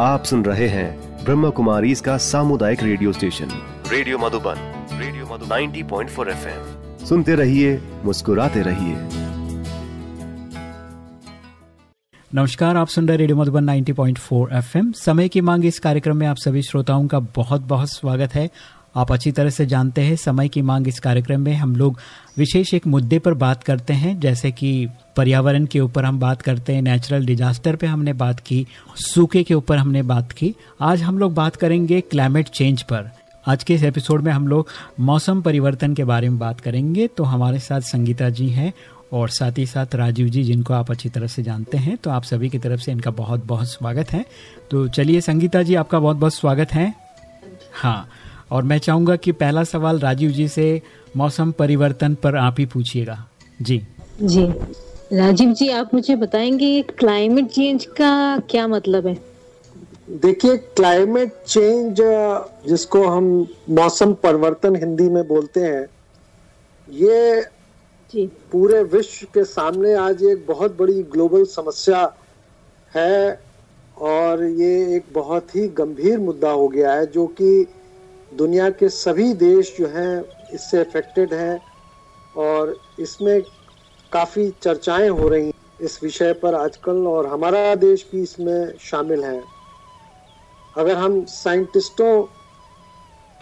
आप सुन रहे हैं ब्रह्म कुमारी इसका सामुदायिक radio station. Radio Madhuban radio Madhuban. 90.4 FM. सुनते रहिए मुस्कुराते रहिए। नमस्कार आप सुन रहे रेडियो मधुबन 90.4 एफएम। समय की मांग इस कार्यक्रम में आप सभी श्रोताओं का बहुत बहुत स्वागत है। आप अच्छी तरह से जानते हैं, समय की मांग इस कार्यक्रम में हम लोग विशेष एक मुद्दे पर बात करते हैं, जैसे कि पर्यावरण के ऊपर हम बात करते हैं नेचुरल डिजास्टर पे हमने बात की, सूखे के ऊपर हमने बात की। आज हम लोग बात करेंगे क्लाइमेट चेंज पर। आज के इस एपिसोड में हम लोग मौसम परिवर्तन के बारे में बात करेंगे तो हमारे साथ संगीता जी हैं और साथ ही साथ राजीव जी, जिनको आप अच्छी तरह से जानते हैं तो आप सभी की तरफ़ से इनका बहुत बहुत स्वागत है। तो चलिए संगीता जी, आपका बहुत बहुत स्वागत है। हाँ और मैं चाहूँगा कि पहला सवाल राजीव जी से मौसम परिवर्तन पर आप ही पूछिएगा। जी। जी। राजीव जी आप मुझे बताएँगे क्लाइमेट चेंज का क्या मतलब है? देखिए क्लाइमेट चेंज जिसको हम मौसम परिवर्तन हिंदी में बोलते हैं ये जी। पूरे विश्व के सामने आज एक बहुत बड़ी ग्लोबल समस्या है और ये एक बहुत ही गंभीर मुद्दा हो गया है जो कि दुनिया के सभी देश जो हैं इससे अफेक्टेड हैं और इसमें काफ़ी चर्चाएँ हो रही इस विषय पर आजकल और हमारा देश भी इसमें शामिल है। अगर हम साइंटिस्टों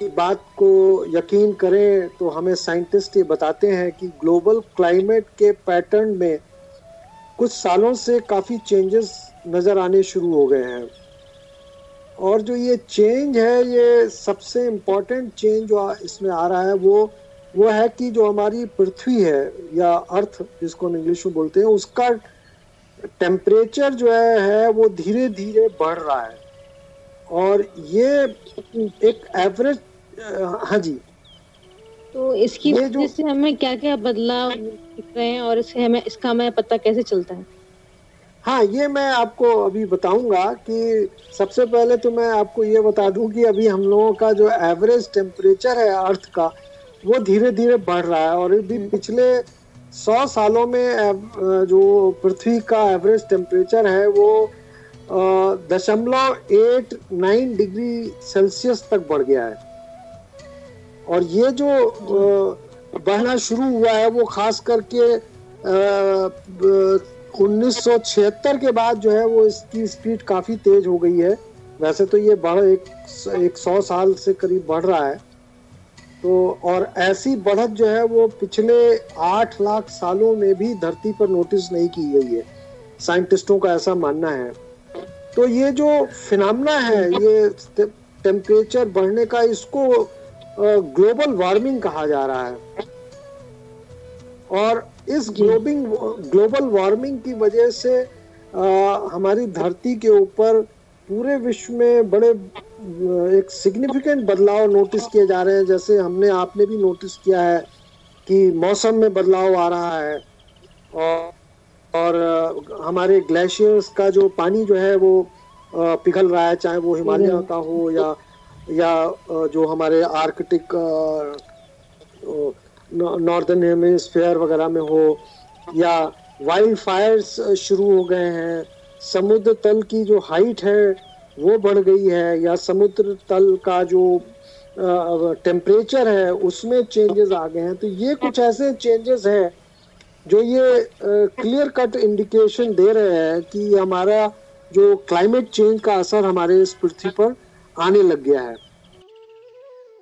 की बात को यकीन करें तो हमें साइंटिस्ट ये बताते हैं कि ग्लोबल क्लाइमेट के पैटर्न में कुछ सालों से काफ़ी चेंजेस नज़र आने शुरू हो गए हैं। और जो ये चेंज है ये सबसे इम्पोर्टेंट चेंज जो इसमें आ रहा है वो वो है कि जो हमारी पृथ्वी है या अर्थ जिसको हम इंग्लिश में बोलते हैं उसका टेम्परेचर जो है, है वो धीरे धीरे बढ़ रहा है। और ये एक एवरेज हाँ जी। तो इसकी वजह से हमें क्या क्या बदलाव दिख रहे हैं और इससे हमें इसका हमें पता कैसे चलता है? हाँ ये मैं आपको अभी बताऊँगा कि सबसे पहले तो मैं आपको ये बता दूँ कि अभी हम लोगों का जो एवरेज टेम्परेचर है अर्थ का, वो धीरे धीरे बढ़ रहा है और अभी पिछले सौ सालों में जो पृथ्वी का एवरेज टेम्परेचर है वो दशमलव एट नाइन डिग्री सेल्सियस तक बढ़ गया है। और ये जो बढ़ना शुरू हुआ है वो खास करके उन्नीस सौ छिहत्तर के बाद जो है वो इसकी स्पीड काफ़ी तेज हो गई है। वैसे तो ये बढ़ एक एक सौ साल से करीब बढ़ रहा है। तो और ऐसी बढ़त जो है वो पिछले आठ लाख सालों में भी धरती पर नोटिस नहीं की गई है। साइंटिस्टों का ऐसा मानना है। तो ये जो फिनामना है, ये टेम्परेचर बढ़ने का इसको ग्लोबल वार्मिंग कहा जा रहा है। और इस ग्लोबिंग ग्लोबल वार्मिंग की वजह से आ, हमारी धरती के ऊपर पूरे विश्व में बड़े एक सिग्निफिकेंट बदलाव नोटिस किए जा रहे हैं जैसे हमने आपने भी नोटिस किया है कि मौसम में बदलाव आ रहा है और और हमारे ग्लेशियर्स का जो पानी जो है वो पिघल रहा है चाहे वो हिमालय। का हो या या जो हमारे आर्कटिक नॉर्दर्न हेमिस्फेयर वगैरह में हो, या वाइल्ड फायर्स शुरू हो गए हैं, समुद्र तल की जो हाइट है, वो बढ़ गई है, या समुद्र तल का जो टेम्परेचर है, उसमें चेंजेस आ गए हैं। तो ये कुछ ऐसे चेंजेस हैं, जो ये क्लियर कट इंडिकेशन दे रहे हैं कि हमारा जो क्लाइमेट चेंज का असर हमारे इस पृथ्वी पर आने लग गया है।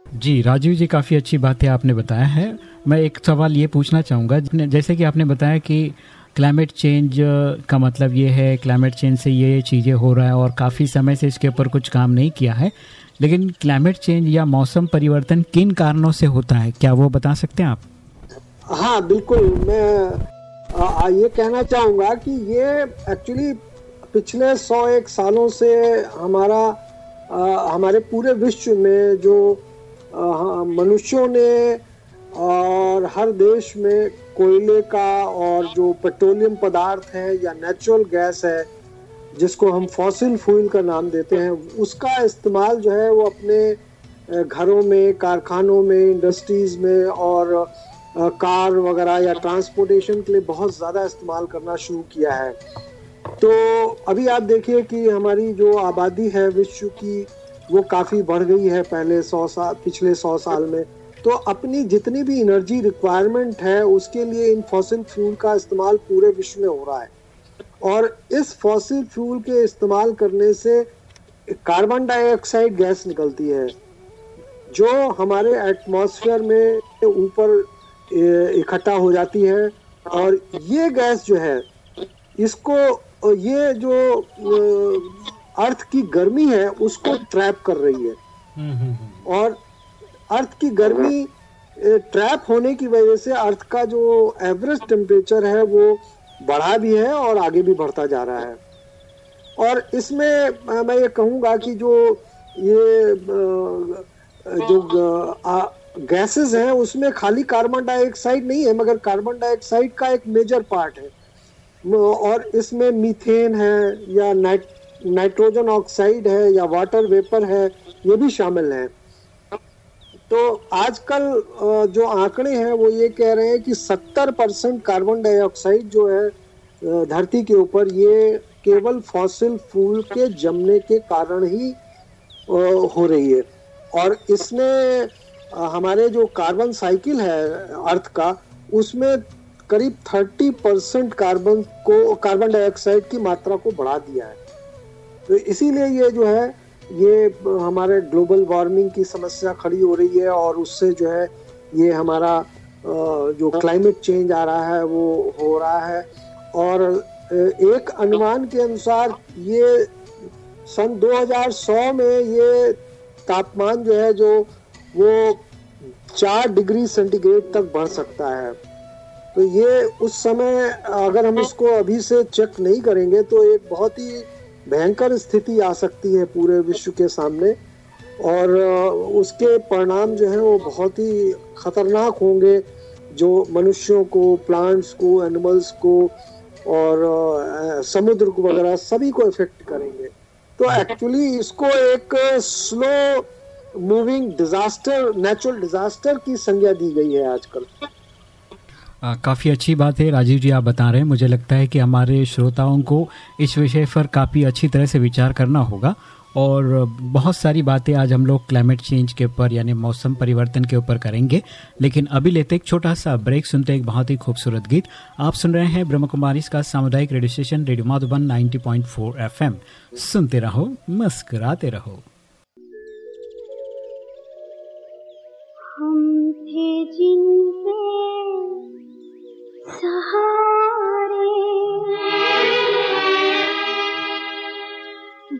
जी, राजीव जी, काफ़ी अच्छी बातें आपने बताया है। मैं एक सवाल ये पूछना चाहूँगा जैसे कि आपने बताया कि क्लाइमेट चेंज का मतलब ये है क्लाइमेट चेंज से ये चीज़ें हो रहा है और काफ़ी समय से इसके ऊपर कुछ काम नहीं किया है। लेकिन क्लाइमेट चेंज या मौसम परिवर्तन किन कारणों से होता है क्या वो बता सकते हैं आप? हाँ बिल्कुल। मैं आ, ये कहना चाहूँगा कि ये एक्चुअली पिछले सौ एक सालों से हमारा आ, हमारे पूरे विश्व में जो हाँ, मनुष्यों ने और हर देश में कोयले का और जो पेट्रोलियम पदार्थ है या नेचुरल गैस है, जिसको हम फॉसिल फ्यूल का नाम देते हैं, उसका इस्तेमाल जो है वो अपने घरों में, कारखानों में इंडस्ट्रीज़ में और कार वगैरह या ट्रांसपोर्टेशन के लिए बहुत ज़्यादा इस्तेमाल करना शुरू किया है। तो अभी आप देखिए कि हमारी जो आबादी है विश्व की, वो काफ़ी बढ़ गई है पहले सौ साल पिछले सौ साल में। तो अपनी जितनी भी एनर्जी रिक्वायरमेंट है उसके लिए इन फॉसिल फ्यूल का इस्तेमाल पूरे विश्व में हो रहा है। और इस फॉसिल फ्यूल के इस्तेमाल करने से कार्बन डाइऑक्साइड गैस निकलती है जो हमारे एटमॉस्फेयर में ऊपर इकट्ठा हो जाती है। और ये गैस जो है इसको ये जो अर्थ की गर्मी है उसको ट्रैप कर रही है। और अर्थ की गर्मी ट्रैप होने की वजह से अर्थ का जो एवरेज टेम्परेचर है, वो बढ़ा भी है और आगे भी बढ़ता जा रहा है। और इसमें मैं ये कहूँगा कि जो ये जो गैसेस हैं, उसमें खाली कार्बन डाइऑक्साइड नहीं है, मगर कार्बन डाइऑक्साइड का एक मेजर पार्ट है। और इसमें मीथेन है, या नाइट नाइट्रोजन ऑक्साइड है, या वाटर वेपर है, ये भी शामिल है। तो आजकल जो आंकड़े हैं, वो ये कह रहे हैं कि 70 परसेंट कार्बन डाइऑक्साइड जो है धरती के ऊपर, ये केवल फॉसिल फूल के जमने के कारण ही हो रही है। और इसमें हमारे जो कार्बन साइकिल है अर्थ का, उसमें करीब 30 परसेंट कार्बन को कार्बन डाइऑक्साइड की मात्रा को बढ़ा दिया है। तो इसीलिए ये जो है ये हमारे ग्लोबल वार्मिंग की समस्या खड़ी हो रही है और उससे जो है ये हमारा जो क्लाइमेट चेंज आ रहा है वो हो रहा है। और एक अनुमान के अनुसार ये सन 2100 में ये तापमान जो है जो वो चार डिग्री सेंटीग्रेड तक बढ़ सकता है। तो ये उस समय अगर हम इसको अभी से चेक नहीं करेंगे तो एक बहुत ही भयंकर स्थिति आ सकती है पूरे विश्व के सामने। और उसके परिणाम जो है वो बहुत ही खतरनाक होंगे, जो मनुष्यों को प्लांट्स को एनिमल्स को और समुद्र को वगैरह सभी को इफ़ेक्ट करेंगे। तो एक्चुअली इसको एक slow moving disaster natural disaster की संज्ञा दी गई है आजकल। काफ़ी अच्छी बात है। राजीव जी, आप बता रहे हैं। मुझे लगता है कि हमारे श्रोताओं को इस विषय पर काफ़ी अच्छी तरह से विचार करना होगा। और बहुत सारी बातें आज हम लोग क्लाइमेट चेंज के ऊपर, यानी मौसम परिवर्तन के ऊपर करेंगे। लेकिन अभी लेते एक छोटा सा ब्रेक सुनते एक बहुत ही खूबसूरत गीत। आप सुन रहे हैं ब्रह्म कुमारी का सामुदायिक radio station radio Madhuban 90.4 FM सुनते रहो, मस्कराते रहो। हम थे सहारे।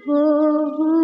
वो हुए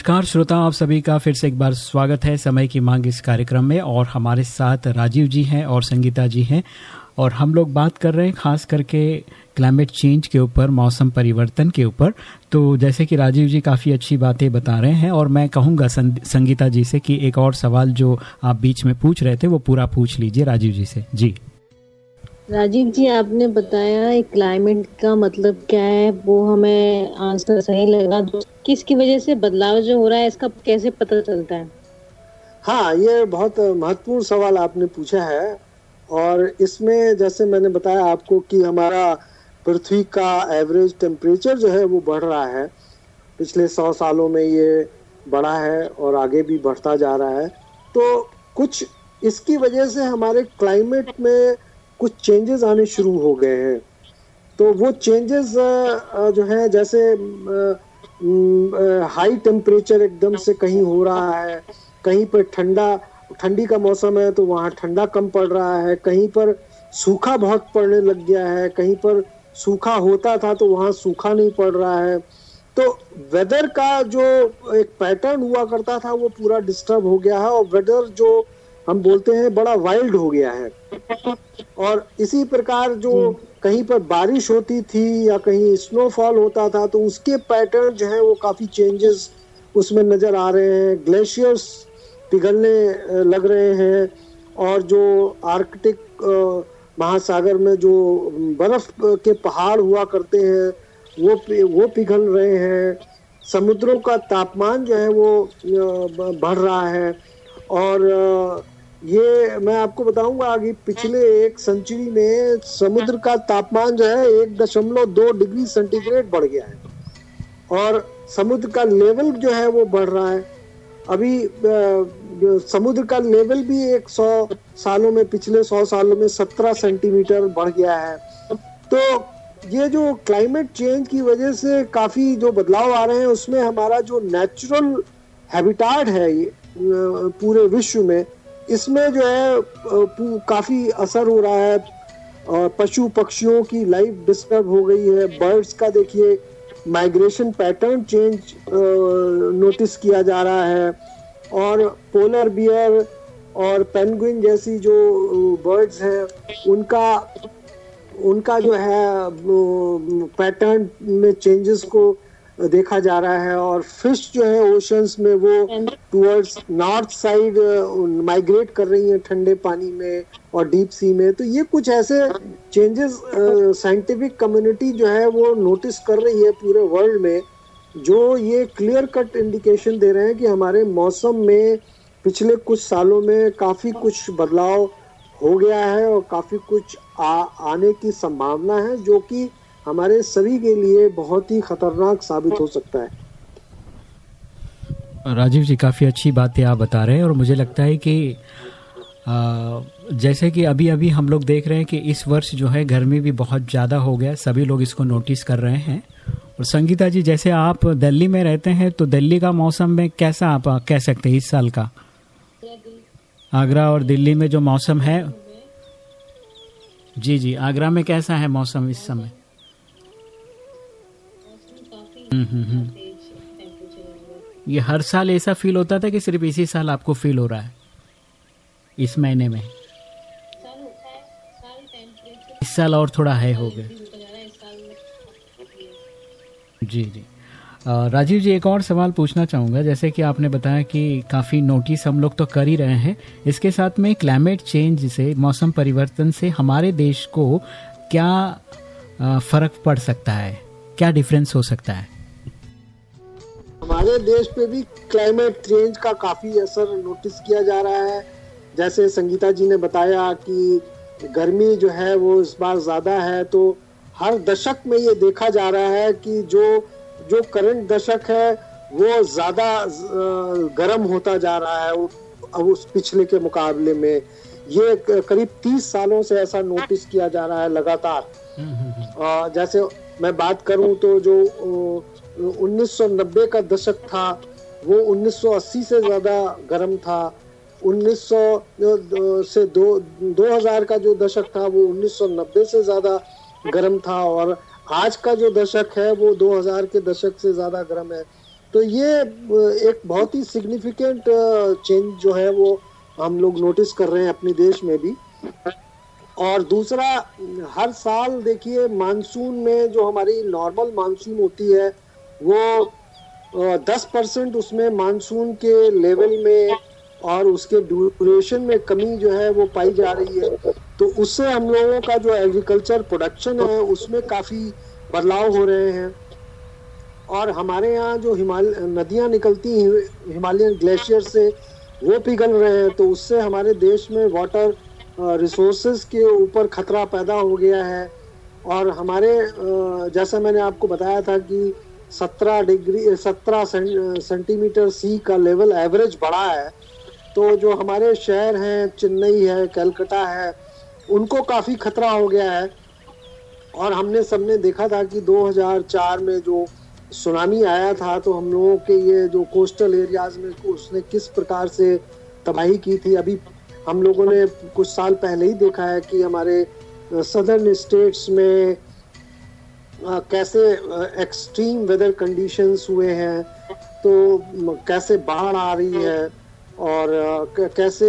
नमस्कार, श्रोता, आप सभी का फिर से एक बार स्वागत है समय की मांग इस कार्यक्रम में और हमारे साथ राजीव जी हैं और संगीता जी हैं और हम लोग बात कर रहे हैं खास करके क्लाइमेट चेंज के ऊपर, मौसम परिवर्तन के ऊपर। तो जैसे कि राजीव जी काफ़ी अच्छी बातें बता रहे हैं और मैं कहूँगा संगीता जी से कि एक और सवाल जो आप बीच में पूछ रहे थे वो पूरा पूछ लीजिए राजीव जी से। जी। राजीव जी, आपने बताया क्लाइमेट का मतलब क्या है? वो हमें आंसर सही लगा। किसकी वजह से बदलाव जो हो रहा है, इसका कैसे पता चलता है? हाँ ये बहुत महत्वपूर्ण सवाल आपने पूछा है। और इसमें जैसे मैंने बताया आपको कि हमारा पृथ्वी का एवरेज टेम्परेचर जो है, वो बढ़ रहा है। पिछले सौ सालों में ये बढ़ा है और आगे भी बढ़ता जा रहा है। तो कुछ इसकी वजह से हमारे क्लाइमेट में कुछ चेंजेस आने शुरू हो गए हैं। तो वो चेंजेस जो है, जैसे हाई टेम्परेचर एकदम से कहीं हो रहा है, कहीं पर ठंडा, ठंडी का मौसम है तो वहाँ ठंडा कम पड़ रहा है, कहीं पर सूखा बहुत पड़ने लग गया है, कहीं पर सूखा होता था तो वहाँ सूखा नहीं पड़ रहा है। तो वेदर का जो एक पैटर्न हुआ करता था वो पूरा डिस्टर्ब हो गया है और वेदर जो हम बोलते हैं बड़ा वाइल्ड हो गया है। और इसी प्रकार जो कहीं पर बारिश होती थी या कहीं स्नोफॉल होता था तो उसके पैटर्न जो है वो काफ़ी चेंजेस उसमें नज़र आ रहे हैं। ग्लेशियर्स पिघलने लग रहे हैं और जो आर्कटिक महासागर में जो बर्फ़ के पहाड़ हुआ करते हैं वो वो पिघल रहे हैं। समुद्रों का तापमान जो है वो बढ़ रहा है। और ये मैं आपको बताऊँगा आगे पिछले एक सेंचुरी में समुद्र का तापमान जो है एक दशमलव दो डिग्री सेंटीग्रेड बढ़ गया है। और समुद्र का लेवल जो है वो बढ़ रहा है। अभी समुद्र का लेवल भी एक सौ सालों में पिछले सौ सालों में सत्रह सेंटीमीटर बढ़ गया है। तो ये जो क्लाइमेट चेंज की वजह से काफ़ी जो बदलाव आ रहे हैं उसमें हमारा जो नेचुरल हैबिटाट है ये पूरे विश्व में, इसमें जो है काफ़ी असर हो रहा है। और पशु पक्षियों की लाइफ डिस्टर्ब हो गई है। बर्ड्स का देखिए माइग्रेशन पैटर्न चेंज नोटिस किया जा रहा है। और पोलर बियर और पेंगुइन जैसी जो बर्ड्स हैं, उनका उनका जो है पैटर्न में चेंजेस को देखा जा रहा है और फ़िश जो है ओशंस में वो टूवर्ड्स नॉर्थ साइड माइग्रेट कर रही हैं ठंडे पानी में और डीप सी में। तो ये कुछ ऐसे चेंजेस साइंटिफिक कम्युनिटी जो है वो नोटिस कर रही है पूरे वर्ल्ड में जो ये क्लियर कट इंडिकेशन दे रहे हैं कि हमारे मौसम में पिछले कुछ सालों में काफ़ी कुछ बदलाव हो गया है और काफ़ी कुछ आ, आने की संभावना है जो कि हमारे सभी के लिए बहुत ही खतरनाक साबित हो सकता है। राजीव जी काफ़ी अच्छी बातें आप बता रहे हैं और मुझे लगता है कि आ, जैसे कि अभी अभी हम लोग देख रहे हैं कि इस वर्ष जो है गर्मी भी बहुत ज़्यादा हो गया सभी लोग इसको नोटिस कर रहे हैं। और संगीता जी जैसे आप दिल्ली में रहते हैं तो दिल्ली का मौसम में कैसा आप कह सकते हैं इस साल का? आगरा और दिल्ली में जो मौसम है। जी जी आगरा में कैसा है मौसम इस समय। ये हर साल ऐसा फील होता था कि सिर्फ़ इसी साल आपको फील हो रहा है। इस महीने में। इस साल और थोड़ा है हो गया। जी जी। राजीव जी, एक और सवाल पूछना चाहूँगा। जैसे कि आपने बताया कि काफ़ी नोटिस हम लोग तो कर ही रहे हैं। इसके साथ में क्लाइमेट चेंज से, मौसम परिवर्तन से हमारे देश को क्या फ़र्क पड़ सकता है? क्या डिफरेंस हो सकता है? हमारे देश पे भी क्लाइमेट चेंज का काफ़ी असर नोटिस किया जा रहा है। जैसे संगीता जी ने बताया कि गर्मी जो है वो इस बार ज़्यादा है तो हर दशक में ये देखा जा रहा है कि जो जो करंट दशक है वो ज़्यादा गर्म होता जा रहा है अब उस पिछले के मुकाबले में। ये करीब तीस सालों से ऐसा नोटिस किया जा रहा है लगातार। हम्म, हम्म, हम्म। जैसे मैं बात करूँ तो जो 1990 का दशक था, वो 1980 से ज़्यादा गर्म था 1900 से दो 2000 का जो दशक था, वो 1990 से ज़्यादा गर्म था, और आज का जो दशक है, वो 2000 के दशक से ज़्यादा गर्म है। तो ये, एक बहुत ही सिग्निफिकेंट चेंज जो है, वो हम लोग नोटिस कर रहे हैं अपने देश में भी। और दूसरा, हर साल देखिए मानसून में जो हमारी नॉर्मल मानसून होती है वो दस परसेंट उसमें मानसून के लेवल में और उसके ड्यूरेशन में कमी जो है वो पाई जा रही है। तो उससे हम लोगों का जो एग्रीकल्चर प्रोडक्शन है, उसमें काफ़ी बदलाव हो रहे हैं। और हमारे यहाँ जो हिमालय नदियाँ निकलती हैं, हिमालयन ग्लेशियर से वो पिघल रहे हैं तो उससे हमारे देश में वाटर रिसोर्सेज के ऊपर खतरा पैदा हो गया है। और हमारे जैसा मैंने आपको बताया था कि 17 डिग्री 17 सेंटीमीटर सी का लेवल एवरेज बढ़ा है। तो जो हमारे शहर हैं, चेन्नई है, कलकत्ता है, उनको काफ़ी खतरा हो गया है। और हमने सबने देखा था कि 2004 में जो सुनामी आया था तो हम लोगों के ये जो कोस्टल एरियाज़ में उसने किस प्रकार से तबाही की थी, अभी हम लोगों ने कुछ साल पहले ही देखा है कि हमारे सदर्न स्टेट्स में कैसे एक्सट्रीम वेदर कंडीशंस हुए हैं तो कैसे बाढ़ आ रही है, और कैसे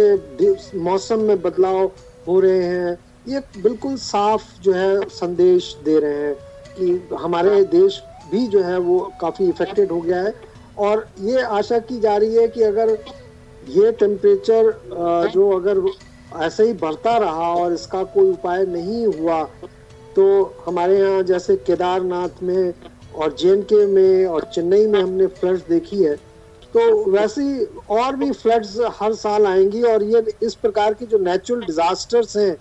मौसम में बदलाव हो रहे हैं, ये बिल्कुल साफ़ जो है, संदेश दे रहे हैं कि हमारे देश भी जो है, वो काफ़ी इफेक्टेड हो गया है, और ये आशा की जा रही है कि अगर ये टेम्परेचर जो अगर ऐसे ही बढ़ता रहा और इसका कोई उपाय नहीं हुआ तो हमारे यहाँ जैसे केदारनाथ में और जे में और चेन्नई में हमने फ्लड्स देखी है तो वैसे ही और भी फ्लड्स हर साल आएँगी और ये इस प्रकार की जो नेचुरल डिजास्टर्स हैं,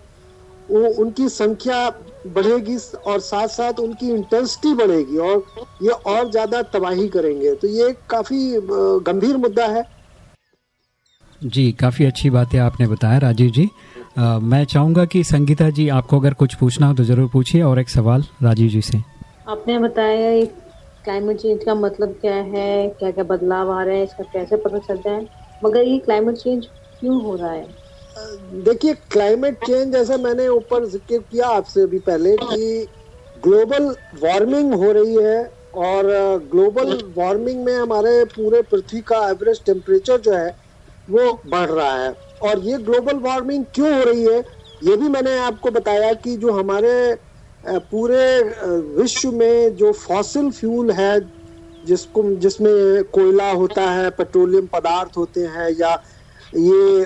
वो उनकी संख्या बढ़ेगी और साथ साथ उनकी इंटेंसिटी बढ़ेगी और ये और ज़्यादा तबाही करेंगे। तो ये काफ़ी गंभीर मुद्दा है। जी, काफ़ी अच्छी बातें आपने बताया राजीव जी। आ, मैं चाहूँगा कि संगीता जी आपको अगर कुछ पूछना हो तो ज़रूर पूछिए। और एक सवाल राजीव जी से। आपने बताया क्लाइमेट चेंज का मतलब क्या है? क्या क्या बदलाव आ रहे हैं? इसका कैसे पता चलता है? मगर ये क्लाइमेट चेंज क्यों हो रहा है? देखिए क्लाइमेट चेंज जैसा मैंने ऊपर ज़िक्र किया आपसे अभी पहले कि ग्लोबल वार्मिंग हो रही है और ग्लोबल वार्मिंग में हमारे पूरे पृथ्वी का एवरेज टेम्परेचर जो है वो बढ़ रहा है। और ये ग्लोबल वार्मिंग क्यों हो रही है? ये भी मैंने आपको बताया कि जो हमारे पूरे विश्व में जो फॉसिल फ्यूल है, जिसको, जिसमें कोयला होता है पेट्रोलियम पदार्थ होते हैं या ये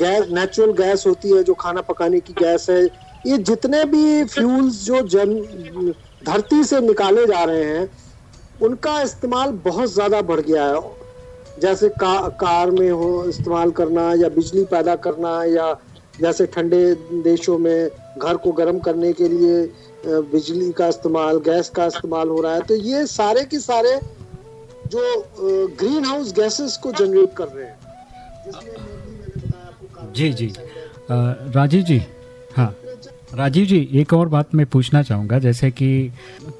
गैस नेचुरल गैस होती है, जो खाना पकाने की गैस है, ये जितने भी फ्यूल्स जो जन, धरती से निकाले जा रहे हैं, उनका इस्तेमाल बहुत ज़्यादा बढ़ गया है। जैसे का, कार में हो इस्तेमाल करना या बिजली पैदा करना या जैसे ठंडे देशों में घर को गर्म करने के लिए बिजली का इस्तेमाल गैस का इस्तेमाल हो रहा है तो ये सारे के सारे जो ग्रीन हाउस गैसेस को जनरेट कर रहे हैं। जी जी। राजीव जी हाँ। राजीव जी एक और बात मैं पूछना चाहूँगा जैसे कि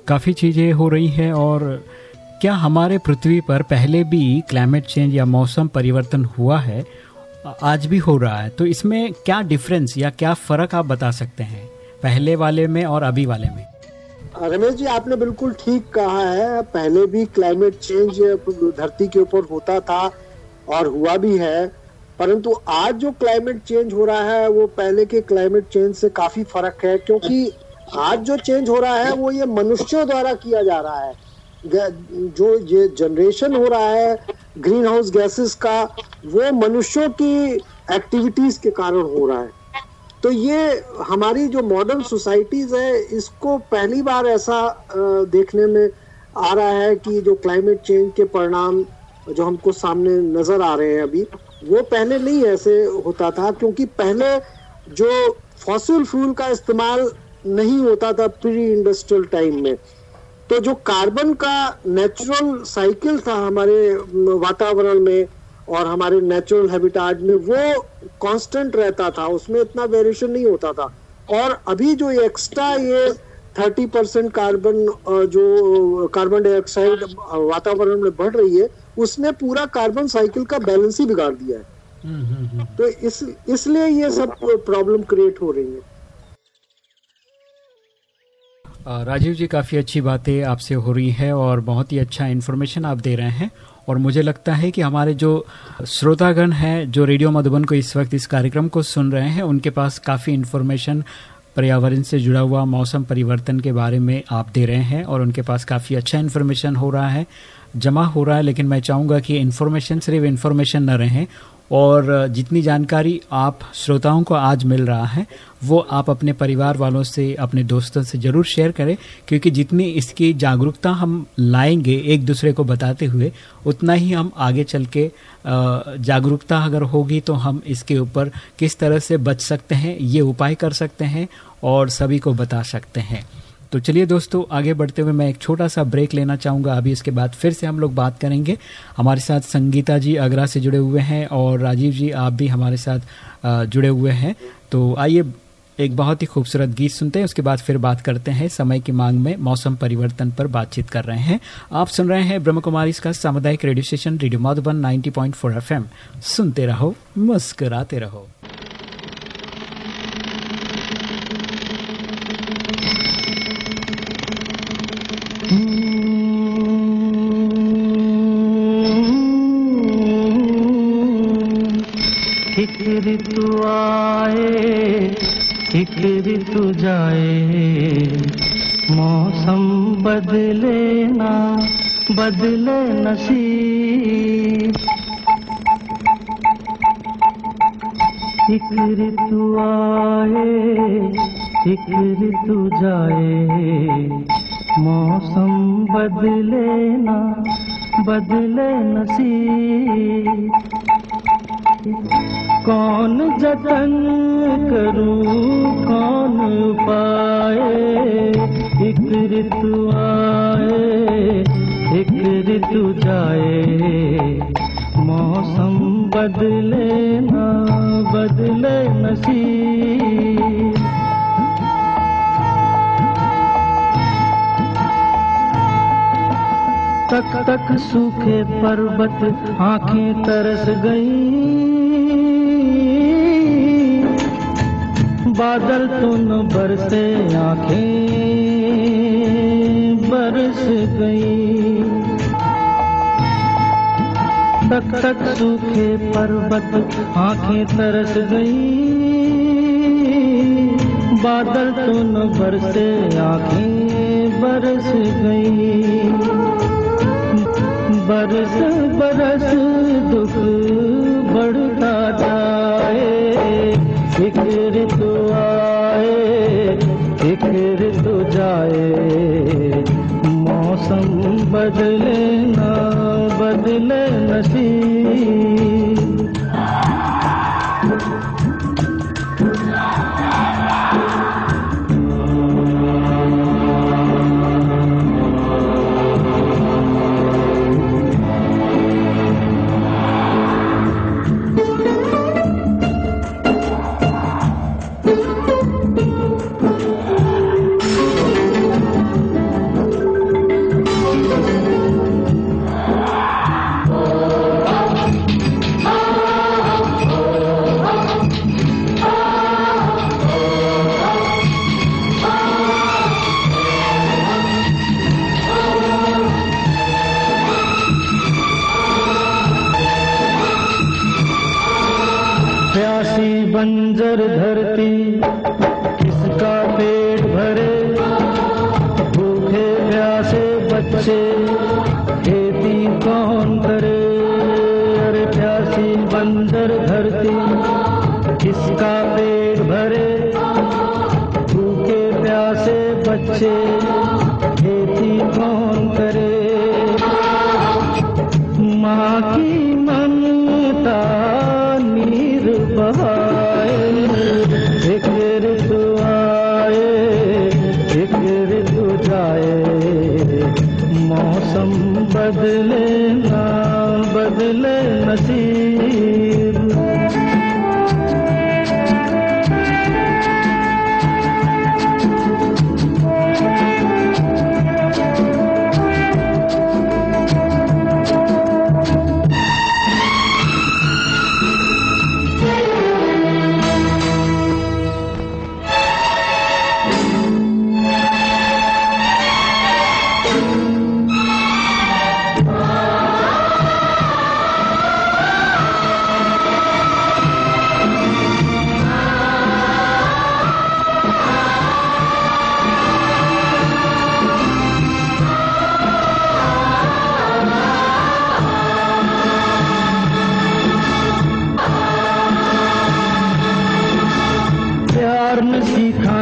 काफ़ी चीज़ें हो रही हैं और क्या हमारे पृथ्वी पर पहले भी क्लाइमेट चेंज या मौसम परिवर्तन हुआ है? आज भी हो रहा है। तो इसमें क्या डिफरेंस या क्या फ़र्क आप बता सकते हैं? पहले वाले में और अभी वाले में। रमेश जी, आपने बिल्कुल ठीक कहा है। पहले भी क्लाइमेट चेंज धरती के ऊपर होता था और हुआ भी है। परंतु आज जो क्लाइमेट चेंज हो रहा है, वो पहले के क्लाइमेट चेंज से काफ़ी फ़र्क है, क्योंकि आज जो चेंज हो रहा है, वो ये मनुष्यों द्वारा किया जा रहा है। जो ये जनरेशन हो रहा है ग्रीन हाउस गैसेस का, वो मनुष्यों की एक्टिविटीज़ के कारण हो रहा है। तो ये हमारी जो मॉडर्न सोसाइटीज है, इसको पहली बार ऐसा देखने में आ रहा है कि जो क्लाइमेट चेंज के परिणाम जो हमको सामने नज़र आ रहे हैं अभी, वो पहले नहीं ऐसे होता था, क्योंकि पहले जो फॉसिल फ्यूल का इस्तेमाल नहीं होता था प्री इंडस्ट्रियल टाइम में। तो जो कार्बन का नेचुरल साइकिल था हमारे वातावरण में और हमारे नेचुरल हैबिटाट में वो कांस्टेंट रहता था उसमें इतना वेरिएशन नहीं होता था। और अभी जो एक्स्ट्रा ये थर्टी परसेंट कार्बन जो कार्बन डाइऑक्साइड वातावरण में बढ़ रही है उसने पूरा कार्बन साइकिल का बैलेंस ही बिगाड़ दिया है। हम्म, हम्म, हम्म। तो इस इसलिए ये सब प्रॉब्लम क्रिएट हो रही है। राजीव जी, काफ़ी अच्छी बातें आपसे हो रही है और बहुत ही अच्छा इन्फॉर्मेशन आप दे रहे हैं। और मुझे लगता है कि हमारे जो श्रोतागण हैं, जो रेडियो मधुबन को इस वक्त इस कार्यक्रम को सुन रहे हैं, उनके पास काफ़ी इन्फॉर्मेशन पर्यावरण से जुड़ा हुआ मौसम परिवर्तन के बारे में आप दे रहे हैं और उनके पास काफ़ी अच्छा इन्फॉर्मेशन हो रहा है। जमा हो रहा है, लेकिन मैं चाहूँगा कि इन्फॉर्मेशन सिर्फ़ इन्फॉर्मेशन न रहें और जितनी जानकारी आप श्रोताओं को आज मिल रहा है, वो आप अपने परिवार वालों से, अपने दोस्तों से ज़रूर शेयर करें, क्योंकि जितनी इसकी जागरूकता हम लाएँगे एक दूसरे को बताते हुए, उतना ही हम आगे चल के जागरूकता अगर होगी तो हम इसके ऊपर किस तरह से बच सकते हैं, ये उपाय कर सकते हैं और सभी को बता सकते हैं। तो चलिए दोस्तों, आगे बढ़ते हुए मैं एक छोटा सा ब्रेक लेना चाहूँगा। अभी इसके बाद फिर से हम लोग बात करेंगे। हमारे साथ संगीता जी आगरा से जुड़े हुए हैं और राजीव जी, आप भी हमारे साथ जुड़े हुए हैं। तो आइए एक बहुत ही खूबसूरत गीत सुनते हैं, उसके बाद फिर बात करते हैं समय की मांग में मौसम परिवर्तन पर बातचीत कर रहे हैं। आप सुन रहे हैं ब्रह्म कुमारी का सामुदायिक radio station, radio Madhuban 90.4 FM. सुनते रहो, मुस्कराते रहो। जाए। मौसम बदले ना, बदले नसीब। एक ऋतु आए, एक ऋतु जाए। मौसम बदले ना, बदले नसीब। कौन जतन करूँ, कौन पाए? एक ऋतु आए, एक ऋतु जाए। मौसम बदले ना, बदले नसीब। तक तक सूखे पर्वत आँखें तरस गई। बादल तो बरसे आँखें बरस गई। तक तक सूखे पर्वत आँखें तरस गई। बादल तो न बरसे आँखें बरस गई। बरस बरस दुख बदले बंजर धरती, किसका पेट भरे? भूखे, प्यासे बच्चे, खेती कौन करे? अरे प्यासी बंजर धरती, किसका पेट भरे? भूखे, प्यासे बच्चे।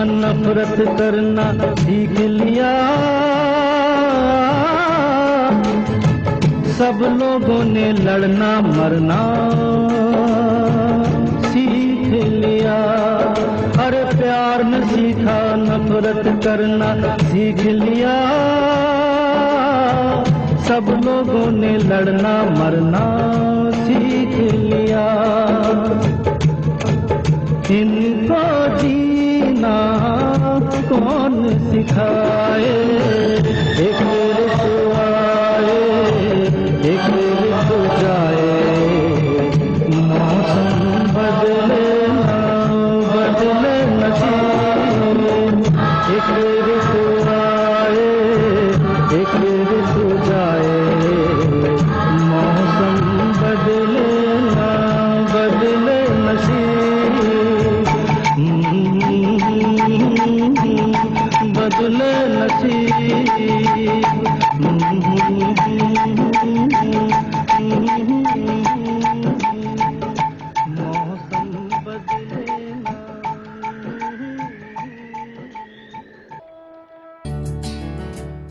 नफरत करना सीख लिया। सब लोगों ने लड़ना, मरना सीख लिया। अरे प्यार न सीखा नफरत करना सीख लिया। सब लोगों ने लड़ना, मरना सीख लिया। इनको जीना कौन सिखाए। एक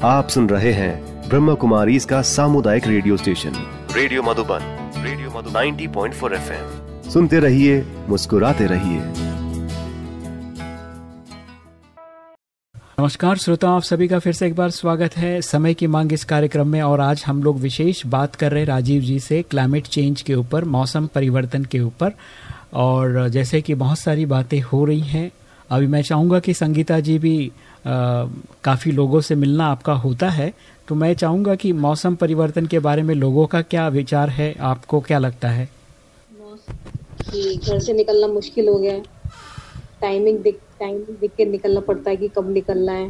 आप सुन रहे हैं ब्रह्म कुमारी इसका सामुदायिक radio station. Radio Madhuban radio Madhu 90.4 FM. सुनते रहिए मुस्कुराते रहिए। नमस्कार श्रोताओं आप सभी का फिर से एक बार स्वागत है। समय की मांग इस कार्यक्रम में और आज हम लोग विशेष बात कर रहे राजीव जी से क्लाइमेट चेंज के ऊपर मौसम परिवर्तन के ऊपर। और जैसे कि बहुत सारी बातें हो रही हैं अभी मैं चाहूँगा कि संगीता जी भी काफ़ी लोगों से मिलना आपका होता है। तो मैं चाहूँगा कि मौसम परिवर्तन के बारे में लोगों का क्या विचार है? आपको क्या लगता है? घर से निकलना मुश्किल हो गया है। टाइमिंग देख टाइमिंग देख के निकलना पड़ता है कि कब निकलना है।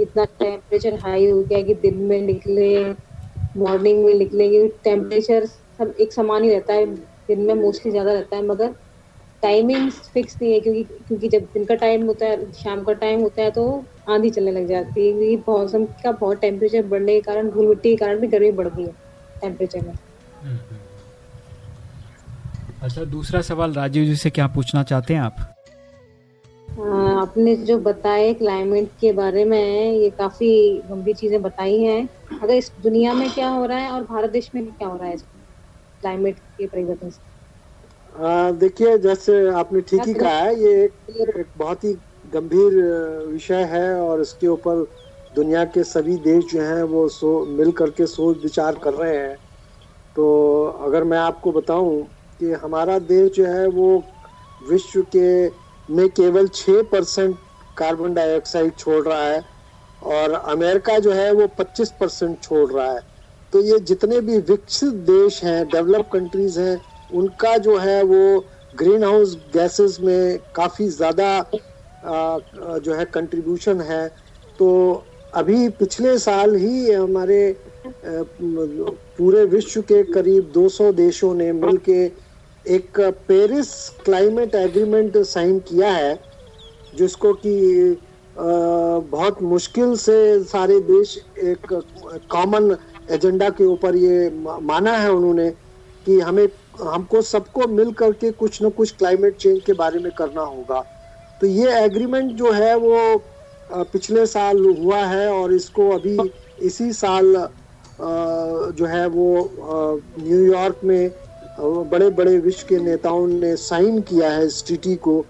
इतना टेम्परेचर हाई हो गया कि दिन में निकले मॉर्निंग में निकले टेम्परेचर सब एक समान ही रहता है। दिन में मोस्टली ज़्यादा रहता है, मगर टाइमिंग फिक्स नहीं है क्योंकि क्योंकि जब दिन का टाइम होता है शाम का टाइम होता है तो आंधी चलने लग जाती है। क्योंकि मौसम का बहुत टेम्परेचर बढ़ने के कारण धूल मिट्टी के कारण भी गर्मी बढ़ गई है टेम्परेचर में। अच्छा दूसरा सवाल राजीव जी से क्या पूछना चाहते हैं आप? हाँ, आपने जो बताए क्लाइमेट के बारे में ये काफ़ी गंभीर चीज़ें बताई हैं। अगर इस दुनिया में क्या हो रहा है और भारत देश में क्या हो रहा है क्लाइमेट के परिवर्तन से? देखिए जैसे आपने ठीक ही कहा है ये एक, एक बहुत ही गंभीर विषय है और इसके ऊपर दुनिया के सभी देश जो हैं वो सो मिल करके सोच विचार कर रहे हैं। तो अगर मैं आपको बताऊँ कि हमारा देश जो है वो विश्व के में केवल छः परसेंट कार्बन डाइऑक्साइड छोड़ रहा है और अमेरिका जो है वो 25 परसेंट छोड़ रहा है। तो ये जितने भी विकसित देश हैं डेवलप कंट्रीज़ हैं उनका जो है वो ग्रीन हाउस गैसेस में काफ़ी ज़्यादा जो है कंट्रीब्यूशन है। तो अभी पिछले साल ही हमारे पूरे विश्व के करीब 200 देशों ने मिलके एक पेरिस क्लाइमेट एग्रीमेंट साइन किया है, जिसको कि बहुत मुश्किल से सारे देश एक कॉमन एजेंडा के ऊपर ये माना है उन्होंने कि हमें हमको सबको मिल करके कुछ न कुछ क्लाइमेट चेंज के बारे में करना होगा। तो ये एग्रीमेंट जो है वो पिछले साल हुआ है और इसको अभी इसी साल जो है वो न्यूयॉर्क में बड़े बड़े विश्व के नेताओं ने साइन किया है इस ट्रीटी को।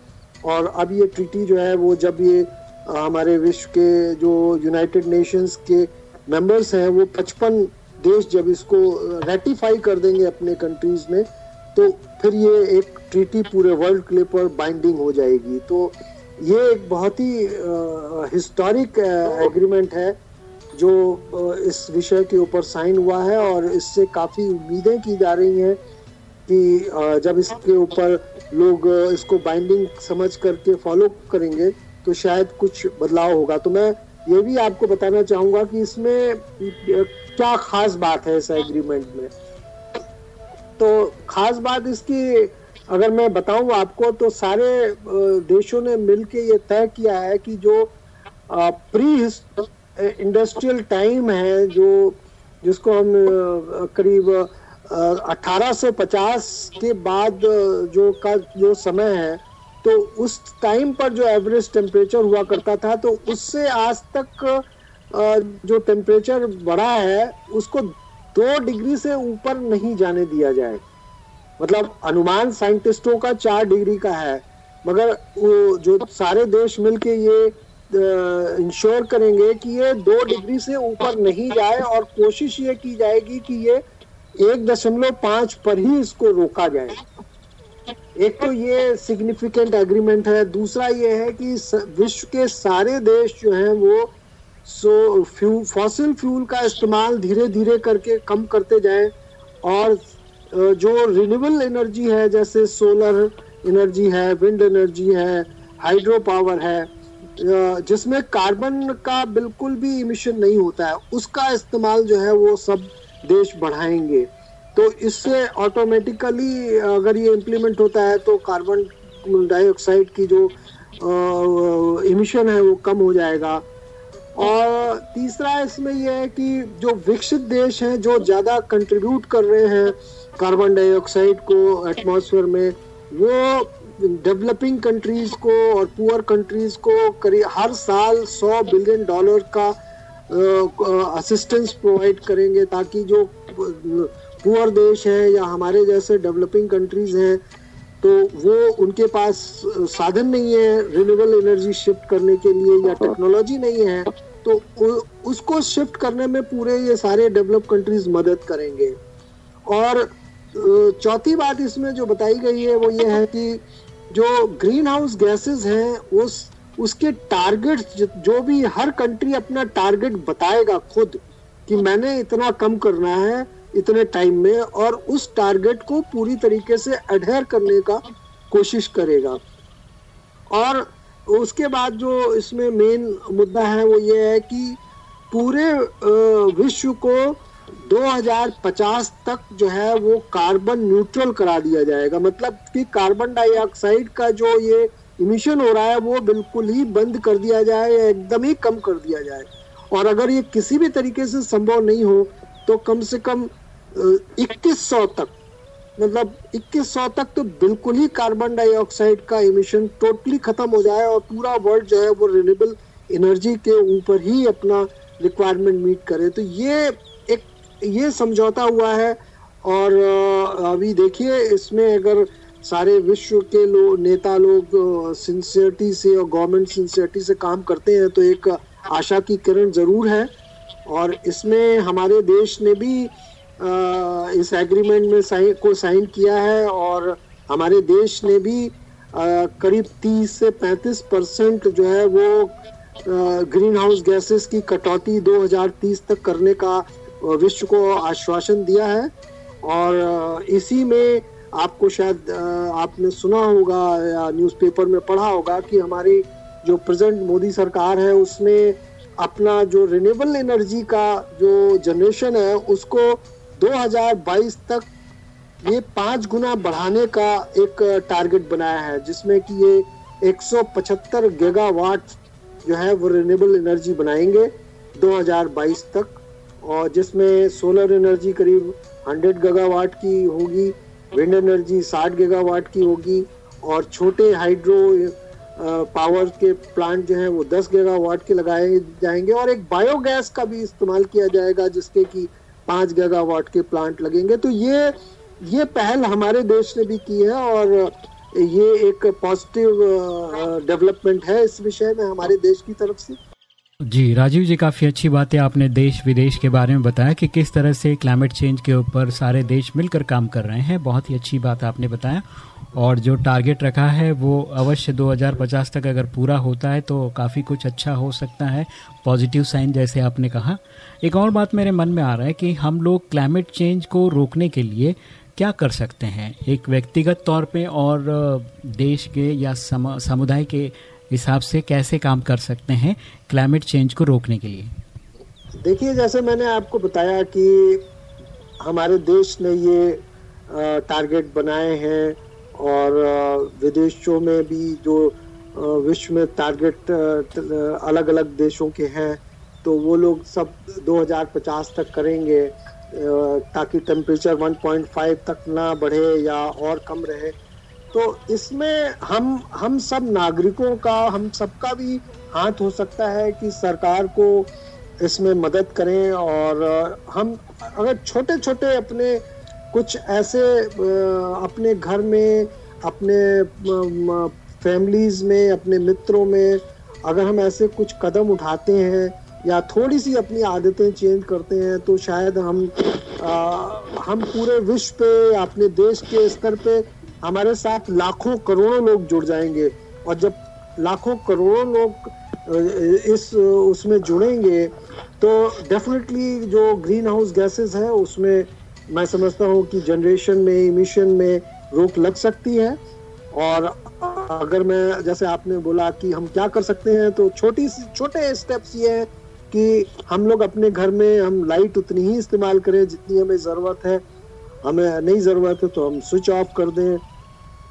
और अब ये ट्रीटी जो है वो जब ये हमारे विश्व के जो यूनाइटेड नेशंस के मेंबर्स हैं, वो 55 देश जब इसको रेटिफाई कर देंगे अपने कंट्रीज़ में तो फिर ये एक ट्रीटी पूरे वर्ल्ड के लिए पर बाइंडिंग हो जाएगी। तो ये एक बहुत ही हिस्टोरिक एग्रीमेंट है, जो इस विषय के ऊपर साइन हुआ है और इससे काफ़ी उम्मीदें की जा रही हैं कि जब इसके ऊपर लोग इसको बाइंडिंग समझ करके फॉलो करेंगे तो शायद कुछ बदलाव होगा। तो मैं ये भी आपको बताना चाहूँगा कि इसमें क्या खास बात है इस एग्रीमेंट में? तो खास बात इसकी, अगर मैं बताऊँ आपको तो सारे देशों ने मिलके ये तय किया है कि जो प्री इंडस्ट्रियल टाइम है, जो, जिसको हम करीब 1850 के बाद जो का, जो समय है तो उस टाइम पर जो एवरेज टेम्परेचर हुआ करता था तो उससे आज तक जो टेम्परेचर बढ़ा है, उसको दो डिग्री से ऊपर नहीं जाने दिया जाए। मतलब अनुमान साइंटिस्टों का चार डिग्री का है, मगर वो जो सारे देश मिलके ये इंश्योर करेंगे कि ये दो डिग्री से ऊपर नहीं जाए और कोशिश ये की जाएगी कि ये एक दशमलव पाँच पर ही इसको रोका जाए। एक तो ये सिग्निफिकेंट एग्रीमेंट है, दूसरा ये है कि विश्व के सारे देश जो हैं वो सो फ्यू फॉसिल फ्यूल का इस्तेमाल धीरे धीरे करके कम करते जाएँ और जो रिन्यूएबल एनर्जी है, जैसे सोलर एनर्जी है विंड एनर्जी है हाइड्रो पावर है जिसमें कार्बन का बिल्कुल भी इमिशन नहीं होता है, उसका इस्तेमाल जो है वो सब देश बढ़ाएँगे। तो इससे ऑटोमेटिकली अगर ये इम्प्लीमेंट होता है तो कार्बन डाइऑक्साइड की जो इमिशन है, वो कम हो जाएगा। और तीसरा इसमें यह है कि जो विकसित देश हैं, जो ज़्यादा कंट्रीब्यूट कर रहे हैं कार्बन डाइऑक्साइड को एटमॉस्फेयर में, वो डेवलपिंग कंट्रीज़ को और पुअर कंट्रीज़ को करीब हर साल 100 बिलियन डॉलर का असिस्टेंस प्रोवाइड करेंगे ताकि जो पुअर देश हैं या हमारे जैसे डेवलपिंग कंट्रीज़ हैं तो वो उनके पास साधन नहीं है रिन्यूएबल एनर्जी शिफ्ट करने के लिए या टेक्नोलॉजी नहीं है तो उसको शिफ्ट करने में पूरे ये सारे डेवलप कंट्रीज़ मदद करेंगे। और चौथी बात इसमें जो बताई गई है वो ये है कि जो ग्रीन हाउस गैसेस हैं, उस, उसके टारगेट जो भी हर कंट्री अपना टारगेट बताएगा खुद कि मैंने इतना कम करना है इतने टाइम में और उस टारगेट को पूरी तरीके से अडेयर करने का कोशिश करेगा। और उसके बाद जो इसमें मेन मुद्दा है वो ये है कि पूरे विश्व को 2050 तक जो है वो कार्बन न्यूट्रल करा दिया जाएगा। मतलब कि कार्बन डाइऑक्साइड का जो ये इमिशन हो रहा है वो बिल्कुल ही बंद कर दिया जाए, या एकदम ही कम कर दिया जाए। और अगर ये किसी भी तरीके से संभव नहीं हो तो कम से कम 2100 तक मतलब 2100 तक तो बिल्कुल ही कार्बन डाइऑक्साइड का इमिशन टोटली खत्म हो जाए और पूरा वर्ल्ड जो है वो रिन्यूएबल एनर्जी के ऊपर ही अपना रिक्वायरमेंट मीट करे। तो ये एक, ये समझौता हुआ है और अभी देखिए इसमें अगर सारे विश्व के लोग नेता लोग सिंसियरिटी से और गवर्नमेंट सिंसियरिटी से काम करते हैं तो एक आशा की किरण ज़रूर है। और इसमें हमारे देश ने भी इस एग्रीमेंट में साइन, को साइन किया है और हमारे देश ने भी करीब 30 से 35 परसेंट जो है वो ग्रीन हाउस गैसेस की कटौती 2030 तक करने का विश्व को आश्वासन दिया है। और इसी में आपको शायद आपने सुना होगा या न्यूज़पेपर में पढ़ा होगा कि हमारी जो प्रेजेंट मोदी सरकार है, उसने अपना जो रिन्यूएबल एनर्जी का जो जनरेशन है, उसको 2022 तक ये पाँच गुना बढ़ाने का एक टारगेट बनाया है, जिसमें कि ये 175 गीगावाट जो है वो रिन्यूएबल एनर्जी बनाएँगे 2022 तक। और जिसमें सोलर एनर्जी करीब 100 गीगावाट की होगी विंड एनर्जी 60 गीगावाट की होगी, और छोटे हाइड्रो पावर के प्लांट जो हैं वो 10 गीगावाट के लगाए जाएँगे। और एक बायोगैस का भी इस्तेमाल किया जाएगा, जिसके कि 5 गीगावाट के प्लांट लगेंगे। तो ये ये पहल हमारे देश ने भी की है और ये एक पॉजिटिव डेवलपमेंट है इस विषय में हमारे देश की तरफ़ से। जी, राजीव जी, काफ़ी अच्छी बात है आपने देश विदेश के बारे में बताया कि किस तरह से क्लाइमेट चेंज के ऊपर सारे देश मिलकर काम कर रहे हैं। बहुत ही अच्छी बात आपने बताया। और जो टारगेट रखा है, वो अवश्य 2050 तक अगर पूरा होता है तो काफ़ी कुछ अच्छा हो सकता है। पॉजिटिव साइन जैसे आपने कहा। एक और बात मेरे मन में आ रहा है कि हम लोग क्लाइमेट चेंज को रोकने के लिए क्या कर सकते हैं? एक व्यक्तिगत तौर पे और देश के या समुदाय के हिसाब से कैसे काम कर सकते हैं क्लाइमेट चेंज को रोकने के लिए? देखिए, जैसे मैंने आपको बताया कि हमारे देश ने ये टारगेट बनाए हैं। और विदेशों में भी जो विश्व में टारगेट अलग अलग देशों के हैं तो वो लोग सब 2050 तक करेंगे ताकि टेम्परेचर 1.5 तक ना बढ़े या और कम रहे। तो इसमें हम हम सब नागरिकों का, हम सबका भी हाथ हो सकता है कि सरकार को इसमें मदद करें और हम अगर छोटे छोटे अपने कुछ ऐसे अपने घर में अपने फैमिलीज़ में अपने मित्रों में अगर हम ऐसे कुछ कदम उठाते हैं या थोड़ी सी अपनी आदतें चेंज करते हैं तो शायद हम आ, हम पूरे विश्व पे अपने देश के स्तर पे हमारे साथ लाखों करोड़ों लोग जुड़ जाएँगे। और जब लाखों करोड़ों लोग इस उसमें जुड़ेंगे तो डेफिनेटली जो ग्रीन हाउस गैसेस है उसमें मैं समझता हूँ कि जनरेशन में इमिशन में रोक लग सकती है। और अगर मैं, जैसे आपने बोला कि हम क्या कर सकते हैं तो छोटी छोटे स्टेप्स ये हैं कि हम लोग अपने घर में हम लाइट उतनी ही इस्तेमाल करें जितनी हमें ज़रूरत है। हमें नहीं ज़रूरत है तो हम स्विच ऑफ़ कर दें।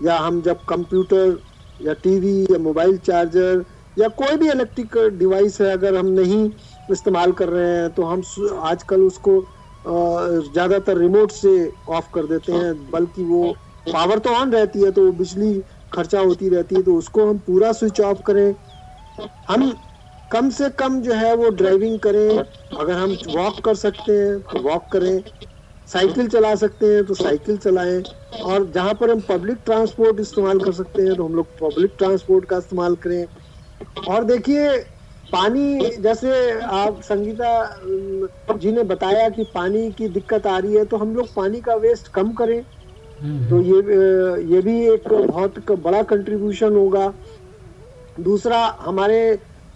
या हम जब कंप्यूटर या टीवी या मोबाइल चार्जर या कोई भी इलेक्ट्रिक डिवाइस है, अगर हम नहीं इस्तेमाल कर रहे हैं तो हम आजकल उसको ज़्यादातर रिमोट से ऑफ़ कर देते हैं, बल्कि वो पावर तो ऑन रहती है तो बिजली खर्चा होती रहती है तो उसको हम पूरा स्विच ऑफ़ करें। हम कम से कम जो है वो ड्राइविंग करें, अगर हम वॉक कर सकते हैं तो वॉक करें। साइकिल चला सकते हैं तो साइकिल चलाएँ। और जहाँ पर हम पब्लिक ट्रांसपोर्ट इस्तेमाल कर सकते हैं तो हम लोग पब्लिक ट्रांसपोर्ट का इस्तेमाल करें। और देखिए पानी जैसे आप संगीता जी ने बताया कि पानी की दिक्कत आ रही है तो हम लोग पानी का वेस्ट कम करें। तो। ये ये भी एक बहुत बड़ा कंट्रीब्यूशन होगा। दूसरा हमारे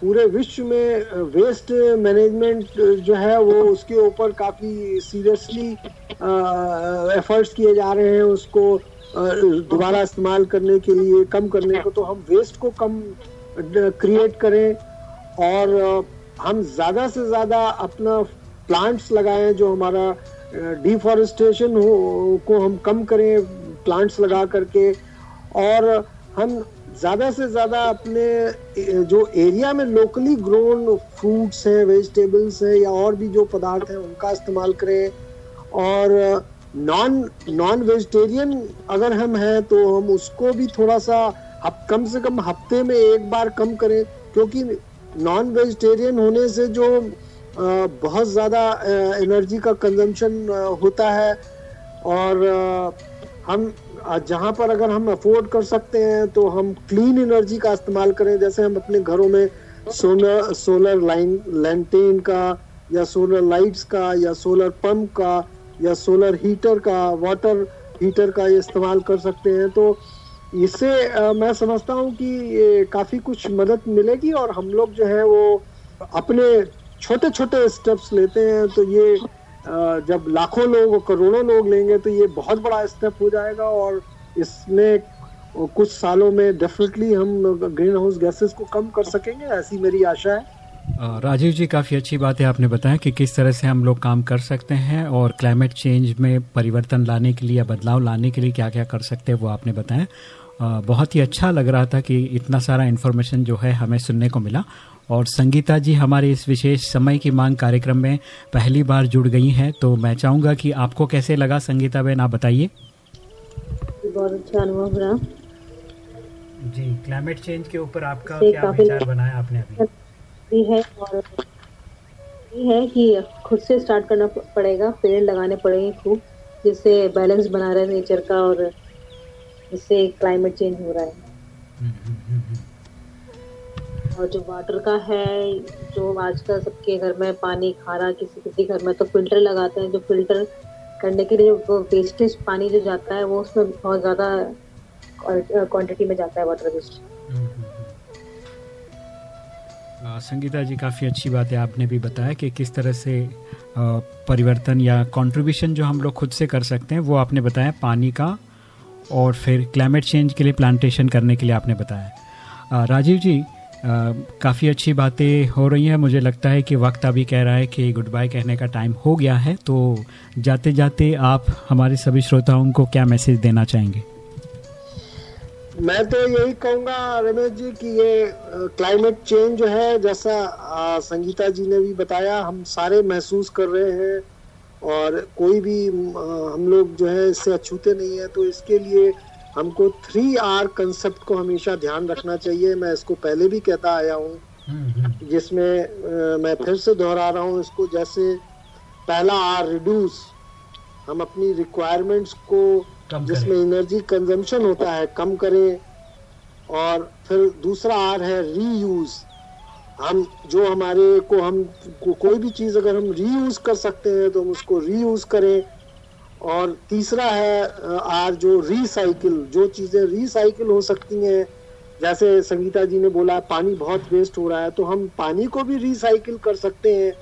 पूरे विश्व में वेस्ट मैनेजमेंट जो है वो उसके ऊपर काफ़ी सीरियसली एफर्ट्स किए जा रहे हैं उसको दोबारा इस्तेमाल करने के लिए कम करने को। तो हम वेस्ट को कम क्रिएट करें। और हम ज़्यादा से ज़्यादा अपना प्लांट्स लगाएँ जो हमारा डिफॉरेस्टेशन हो, को हम कम करें प्लांट्स लगा करके। और हम ज़्यादा से ज़्यादा अपने जो एरिया में लोकली ग्रोन फ्रूट्स हैं वेजिटेबल्स हैं, या और भी जो पदार्थ हैं, उनका इस्तेमाल करें। और नॉन नॉन वेजिटेरियन अगर हम हैं तो हम उसको भी थोड़ा सा कम से कम हफ़्ते में एक बार कम करें, क्योंकि नॉन वेजिटेरियन होने से जो बहुत ज़्यादा एनर्जी का कंजम्पशन होता है और हम जहाँ पर अगर हम अफोर्ड कर सकते हैं तो हम क्लीन एनर्जी का इस्तेमाल करें। जैसे हम अपने घरों में सोलर सोलर लाइन लैंटेन का या सोलर लाइट्स का या सोलर पंप का या सोलर हीटर का वाटर हीटर का इस्तेमाल कर सकते हैं। तो इससे मैं समझता हूँ कि काफ़ी कुछ मदद मिलेगी और हम लोग जो है वो अपने छोटे छोटे स्टेप्स लेते हैं। तो ये जब लाखों लोग करोड़ों लोग लेंगे तो ये बहुत बड़ा स्टेप हो जाएगा और इसमें कुछ सालों में डेफिनेटली हम ग्रीन हाउस गैसेस को कम कर सकेंगे, ऐसी मेरी आशा है। राजीव जी काफ़ी अच्छी बात है आपने बताया कि किस तरह से हम लोग काम कर सकते हैं और क्लाइमेट चेंज में परिवर्तन लाने के लिए या बदलाव लाने के लिए क्या क्या कर सकते हैं वो आपने बताया। बहुत ही अच्छा लग रहा था कि इतना सारा इन्फॉर्मेशन जो है हमें सुनने को मिला और संगीता जी हमारे इस विशेष समय की मांग कार्यक्रम में पहली बार जुड़ गई हैं तो मैं चाहूँगा कि आपको कैसे लगा संगीता बहन आप बताइए। बहुत अच्छा अनुभव रहा। जी क्लाइमेट चेंज के ऊपर आपका क्या विचार बनाया आपने अभी? है और ये है कि खुद से स्टार्ट करना पड़ेगा पेड़ लगाने पड़ेंगे खूब जिससे बैलेंस बना रहे नेचर का और जिससे क्लाइमेट चेंज हो रहा है। और जो वाटर का है जो आजकल सबके घर में पानी खारा किसी किसी घर में तो फ़िल्टर लगाते हैं जो फ़िल्टर करने के लिए जो वेस्टेज पानी जो जाता है वो उसमें बहुत ज़्यादा क्वांटिटी में जाता है वाटर वेस्ट संगीता जी, काफ़ी अच्छी बात है आपने भी बताया कि किस तरह से परिवर्तन या कंट्रीब्यूशन जो हम लोग खुद से कर सकते हैं, वो आपने बताया पानी का और फिर क्लाइमेट चेंज के लिए प्लांटेशन करने के लिए आपने बताया। राजीव जी काफ़ी अच्छी बातें हो रही हैं। मुझे लगता है कि वक्त अभी कह रहा है कि गुड बाय कहने का टाइम हो गया है तो जाते जाते आप हमारे सभी श्रोताओं को क्या मैसेज देना चाहेंगे? मैं तो यही कहूँगा रमेश जी कि ये क्लाइमेट चेंज जो है जैसा आ, संगीता जी ने भी बताया हम सारे महसूस कर रहे हैं और कोई भी आ, हम लोग जो है इससे अछूते नहीं है तो इसके लिए हमको थ्री आर कंसेप्ट को हमेशा ध्यान रखना चाहिए। मैं इसको पहले भी कहता आया हूँ जिसमें मैं फिर से दोहरा रहा हूँ इसको जैसे पहला आर रिड्यूस हम अपनी रिक्वायरमेंट्स को जिसमें एनर्जी कंजम्पशन होता है कम करें। और फिर दूसरा आर है रीयूज हम जो हमारे को हम को, कोई भी चीज़ अगर हम रीयूज कर सकते हैं तो हम उसको रीयूज करें। और तीसरा है आर जो रिसाइकिल जो चीज़ें रिसाइकिल हो सकती हैं। जैसे संगीता जी ने बोला पानी बहुत वेस्ट हो रहा है तो हम पानी को भी रिसाइकिल कर सकते हैं।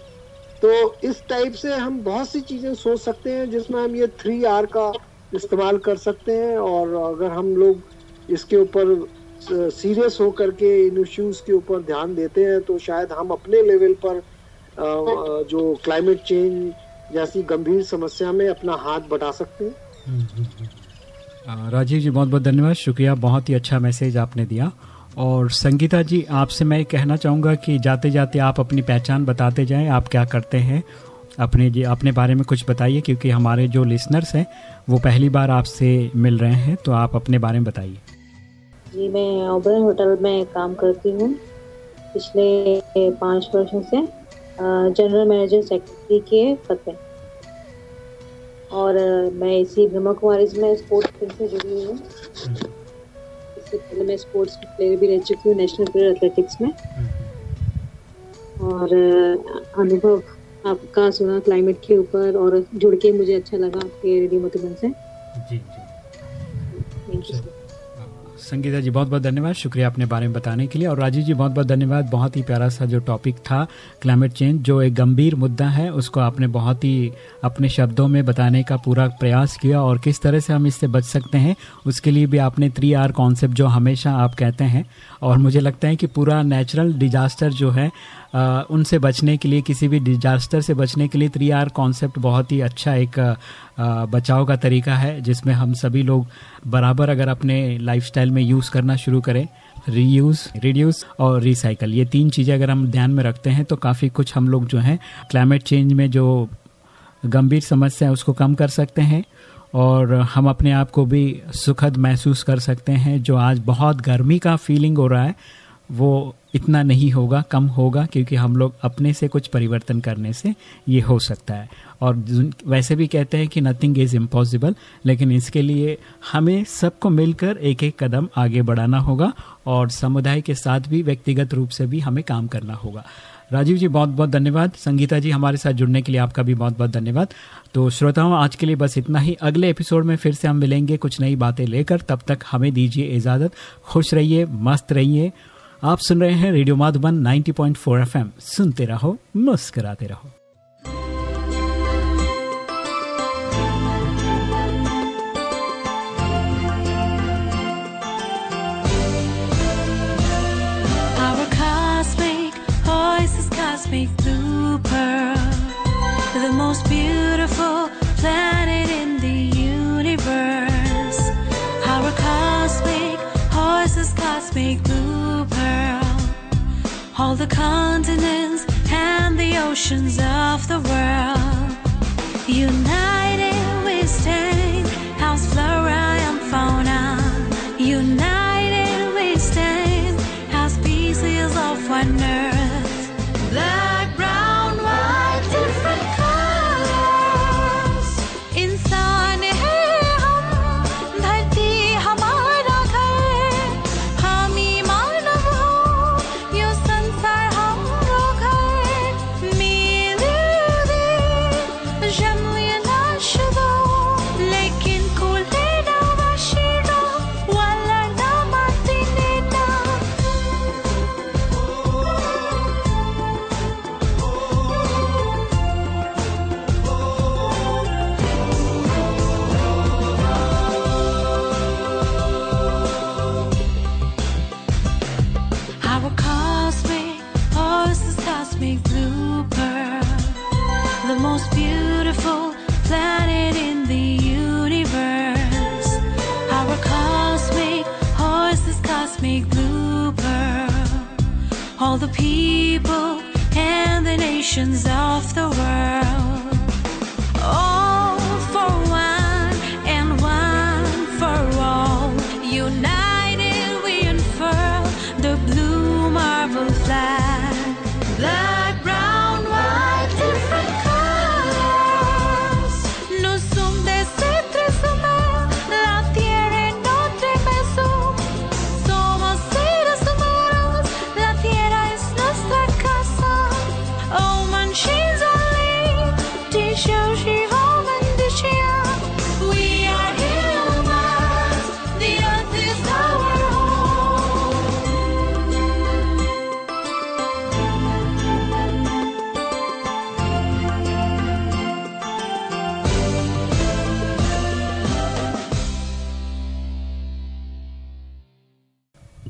तो इस टाइप से हम बहुत सी चीज़ें सोच सकते हैं जिसमें हम ये थ्री आर का इस्तेमाल कर सकते हैं और अगर हम लोग इसके ऊपर सीरियस होकर के इन इश्यूज़ के ऊपर ध्यान देते हैं तो शायद हम अपने लेवल पर जो क्लाइमेट चेंज जैसी गंभीर समस्या में अपना हाथ बढ़ा सकते हैं। राजीव जी बहुत बहुत धन्यवाद। शुक्रिया, बहुत ही अच्छा मैसेज आपने दिया। और संगीता जी, आपसे मैं कहना चाहूँगा कि जाते जाते आप अपनी पहचान बताते जाएँ, आप क्या करते हैं अपने जी अपने बारे में कुछ बताइए क्योंकि हमारे जो लिसनर्स हैं वो पहली बार आपसे मिल रहे हैं तो आप अपने बारे में बताइए। जी मैं ओबरन होटल में काम करती हूँ पिछले पाँच वर्षों से जनरल मैनेजर सेक्रेटरी के पद पे। और मैं इसी ब्रह्मा कुमारी में स्पोर्ट्स टीम से जुड़ी हुई हूँ। इससे पहले मैं स्पोर्ट्स प्लेयर भी रह चुकी हूँ नेशनल प्लेयर एथलेटिक्स में। और अनुभव आपका सुना क्लाइमेट के ऊपर और जुड़ के मुझे अच्छा लगा आपके रेडियो मधुबन से। जी जी। संगीता जी बहुत बहुत धन्यवाद। शुक्रिया अपने बारे में बताने के लिए। और राजीव जी बहुत बहुत धन्यवाद। बहुत ही प्यारा सा जो टॉपिक था क्लाइमेट चेंज जो एक गंभीर मुद्दा है उसको आपने बहुत ही अपने शब्दों में बताने का पूरा प्रयास किया और किस तरह से हम इससे बच सकते हैं उसके लिए भी आपने थ्री आर कॉन्सेप्ट जो हमेशा आप कहते हैं। और मुझे लगता है कि पूरा नेचुरल डिजास्टर जो है उनसे बचने के लिए, किसी भी डिजास्टर से बचने के लिए थ्री आर कॉन्सेप्ट बहुत ही अच्छा एक बचाव का तरीका है, जिसमें हम सभी लोग बराबर अगर अपने लाइफस्टाइल में यूज़ करना शुरू करें रीयूज़ रिड्यूस और रिसाइकल ये तीन चीज़ें अगर हम ध्यान में रखते हैं तो काफ़ी कुछ हम लोग जो हैं क्लाइमेट चेंज में जो गंभीर समस्या है, उसको कम कर सकते हैं और हम अपने आप को भी सुखद महसूस कर सकते हैं, जो आज बहुत गर्मी का फीलिंग हो रहा है। वो इतना नहीं होगा, कम होगा, क्योंकि हम लोग अपने से कुछ परिवर्तन करने से ये हो सकता है। और वैसे भी कहते हैं कि नथिंग इज़ इम्पॉसिबल लेकिन इसके लिए हमें सबको मिलकर एक एक कदम आगे बढ़ाना होगा और समुदाय के साथ भी, व्यक्तिगत रूप से भी हमें काम करना होगा। राजीव जी बहुत बहुत धन्यवाद। संगीता जी, हमारे साथ जुड़ने के लिए आपका भी बहुत बहुत धन्यवाद। तो श्रोताओं, आज के लिए बस इतना ही। अगले एपिसोड में फिर से हम मिलेंगे कुछ नई बातें लेकर। तब तक हमें दीजिए इजाज़त। खुश रहिए, मस्त रहिए। आप सुन रहे हैं रेडियो माधुबन 90.4 पॉइंट सुनते रहो मुस्कराते रहो। Make blue. All the continents and the oceans of the world. United we stand,